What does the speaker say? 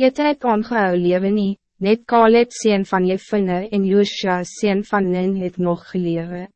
Jette het omgehou lewe nie, net Kaleb sien van Jefine en Joosja sien van Nin het nog gelewe.